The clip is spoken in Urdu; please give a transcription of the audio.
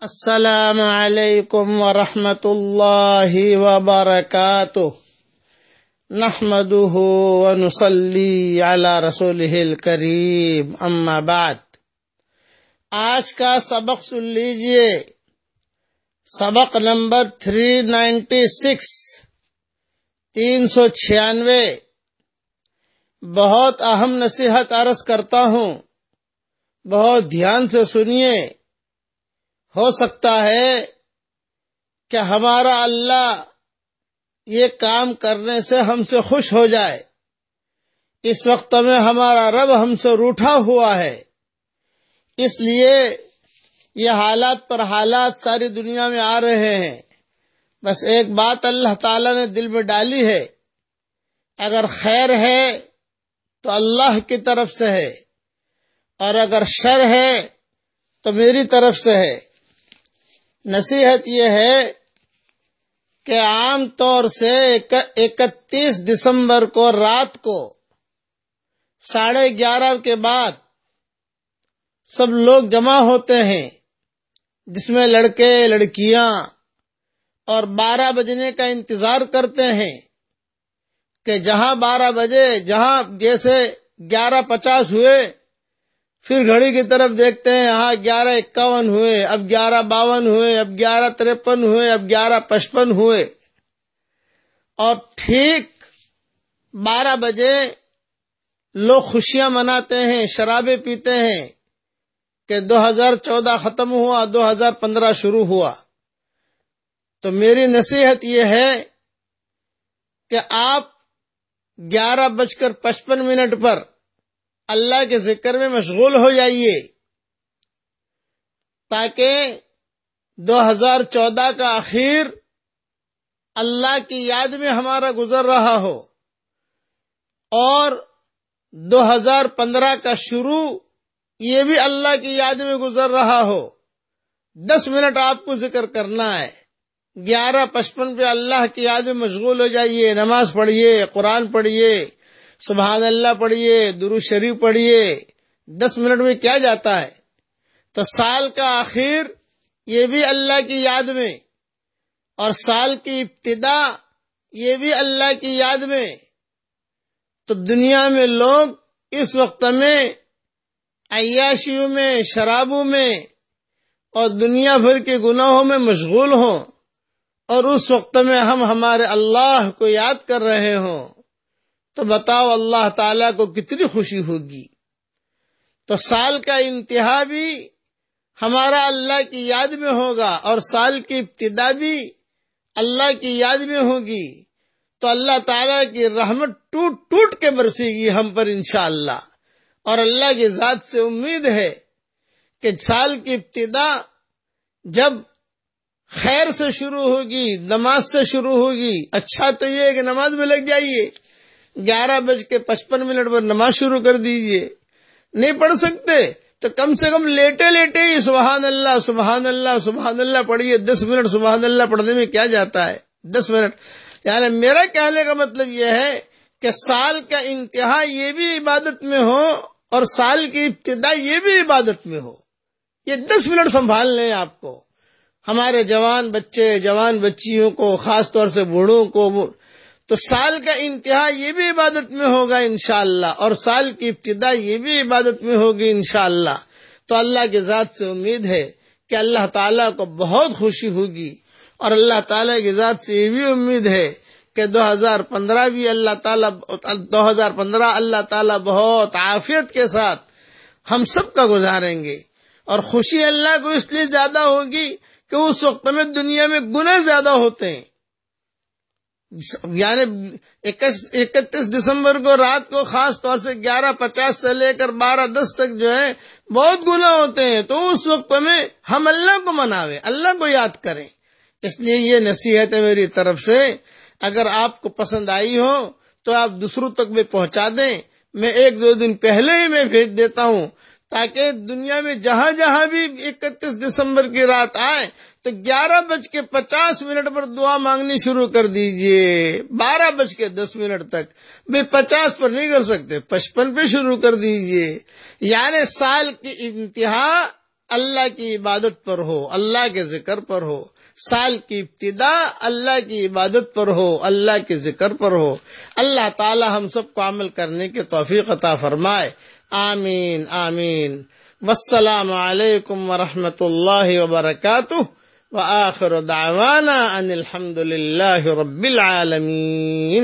السلام علیکم ورحمۃ اللہ وبرکاتہ۔ نحمده ونصلي على رسوله الكريم اما بعد۔ آج کا سبق سن لیجیے۔ سبق نمبر 396 تین سو چھیانوے۔ بہت اہم نصیحت عرض کرتا ہوں۔ بہت دھیان سے سنیے۔ ہو سکتا ہے کہ ہمارا اللہ یہ کام کرنے سے ہم سے خوش ہو جائے۔ اس وقت میں ہمارا رب ہم سے روٹھا ہوا ہے۔ اس لیے یہ حالات پر حالات ساری دنیا میں آ رہے ہیں۔ بس ایک بات اللہ تعالی نے دل میں ڈالی ہے۔ اگر خیر ہے تو اللہ کی طرف سے ہے۔ اور اگر شر ہے تو میری طرف سے ہے۔ نصیحت یہ ہے کہ عام طور سے اکتیس دسمبر کو رات کو ساڑھے گیارہ کے بعد سب لوگ جمع ہوتے ہیں، جس میں لڑکے، لڑکیاں اور بارہ بجنے کا انتظار کرتے ہیں کہ جہاں بارہ بجے، جہاں جیسے گیارہ پچاس ہوئے پھر گھڑی کی طرف دیکھتے ہیں یہاں گیارہ اکاون ہوئے، اب گیارہ باون ہوئے، اب گیارہ ترپن ہوئے، اب گیارہ پچپن ہوئے۔ اور ٹھیک بارہ بجے لوگ خوشیاں مناتے ہیں، شرابیں پیتے ہیں کہ دو ہزار چودہ ختم ہوا، دو ہزار پندرہ شروع ہوا۔ تو میری نصیحت یہ ہے کہ آپ گیارہ بج کر پچپن منٹ پر اللہ کے ذکر میں مشغول ہو جائیے تاکہ دو ہزار چودہ کا آخر اللہ کی یاد میں ہمارا گزر رہا ہو اور دو ہزار پندرہ کا شروع یہ بھی اللہ کی یاد میں گزر رہا ہو دس منٹ آپ کو ذکر کرنا ہے گیارہ پچپن پہ اللہ کی یاد میں مشغول ہو جائیے نماز پڑھیے قرآن پڑھیے سبحان اللہ پڑھیے درو شریف پڑھیے، دس منٹ میں کیا جاتا ہے؟ تو سال کا آخر، یہ بھی اللہ کی یاد میں، اور سال کی ابتدا، یہ بھی اللہ کی یاد میں۔ تو دنیا میں لوگ اس وقت میں، عیاشیوں میں، شرابوں میں، اور دنیا بھر کے گناہوں میں مشغول ہوں، اور اس وقت میں ہم ہمارے اللہ کو یاد کر رہے ہوں۔ تو بتاؤ اللہ تعالی کو کتنی خوشی ہوگی۔ تو سال کا انتہا بھی ہمارا اللہ کی یاد میں ہوگا اور سال کی ابتدا بھی اللہ کی یاد میں ہوگی۔ تو اللہ تعالی کی رحمت ٹوٹ ٹوٹ کے برسے گی ہم پر انشاءاللہ۔ اور اللہ کی ذات سے امید ہے کہ سال کی ابتدا جب خیر سے شروع ہوگی، نماز سے شروع ہوگی اچھا تو یہ ہے کہ نماز میں لگ جائیے۔ گیارہ بج کے پچپن منٹ پر نماز شروع کر دیجیے۔ نہیں پڑھ سکتے تو کم سے کم لیٹے لیٹے ہی سبحان اللہ سبحان اللہ سبحان اللہ پڑھیے دس منٹ سبحان اللہ پڑھنے میں کیا جاتا ہے؟ دس منٹ۔ یعنی میرا کہنے کا مطلب یہ ہے کہ سال کا انتہا یہ بھی عبادت میں ہو اور سال کی ابتدا یہ بھی عبادت میں ہو۔ یہ دس منٹ سنبھال لیں آپ کو۔ ہمارے جوان بچے، جوان بچیوں کو، خاص طور سے بوڑھوں کو تو سال کا انتہا یہ بھی عبادت میں ہوگا انشاءاللہ، اور سال کی ابتدا یہ بھی عبادت میں ہوگی انشاءاللہ۔ تو اللہ کی ذات سے امید ہے کہ اللہ تعالیٰ کو بہت خوشی ہوگی، اور اللہ تعالیٰ کی ذات سے یہ بھی امید ہے کہ دو ہزار پندرہ بھی اللہ تعالیٰ، دو ہزار پندرہ اللہ تعالیٰ بہت عافیت کے ساتھ ہم سب کا گزاریں گے۔ اور خوشی اللہ کو اس لیے زیادہ ہوگی کہ اس وقت میں دنیا میں گناہ زیادہ ہوتے ہیں۔ یعنی اکتیس دسمبر کو رات کو خاص طور سے گیارہ پچاس سے لے کر بارہ دس تک جو ہے، بہت گنا ہوتے ہیں۔ تو اس وقت میں ہم اللہ کو مناوے اللہ کو یاد کریں۔ اس لیے یہ نصیحت ہے میری طرف سے۔ اگر آپ کو پسند آئی ہو، تو آپ دوسروں تک بھی پہنچا دیں۔ میں ایک دو دن پہلے ہی میں بھیج دیتا ہوں۔ تاکہ دنیا میں جہاں جہاں بھی اکتیس دسمبر کی رات آئے، تو گیارہ بج کے پچاس منٹ پر دعا مانگنی شروع کر دیجیے۔ بارہ بج کے دس منٹ تک۔ بھی پچاس پر نہیں کر سکتے، پچپن پہ شروع کر دیجیے۔ یعنی سال کی انتہا اللہ کی عبادت پر ہو، اللہ کے ذکر پر ہو۔ سال کی ابتدا اللہ کی عبادت پر ہو، اللہ کے ذکر پر ہو۔ اللہ تعالی ہم سب کو عمل کرنے کے توفیق عطا فرمائے۔ آمین آمین. والسلام علیکم ورحمۃ اللہ وبرکاتہ. وآخر دعوانا ان الحمد للہ رب العالمین.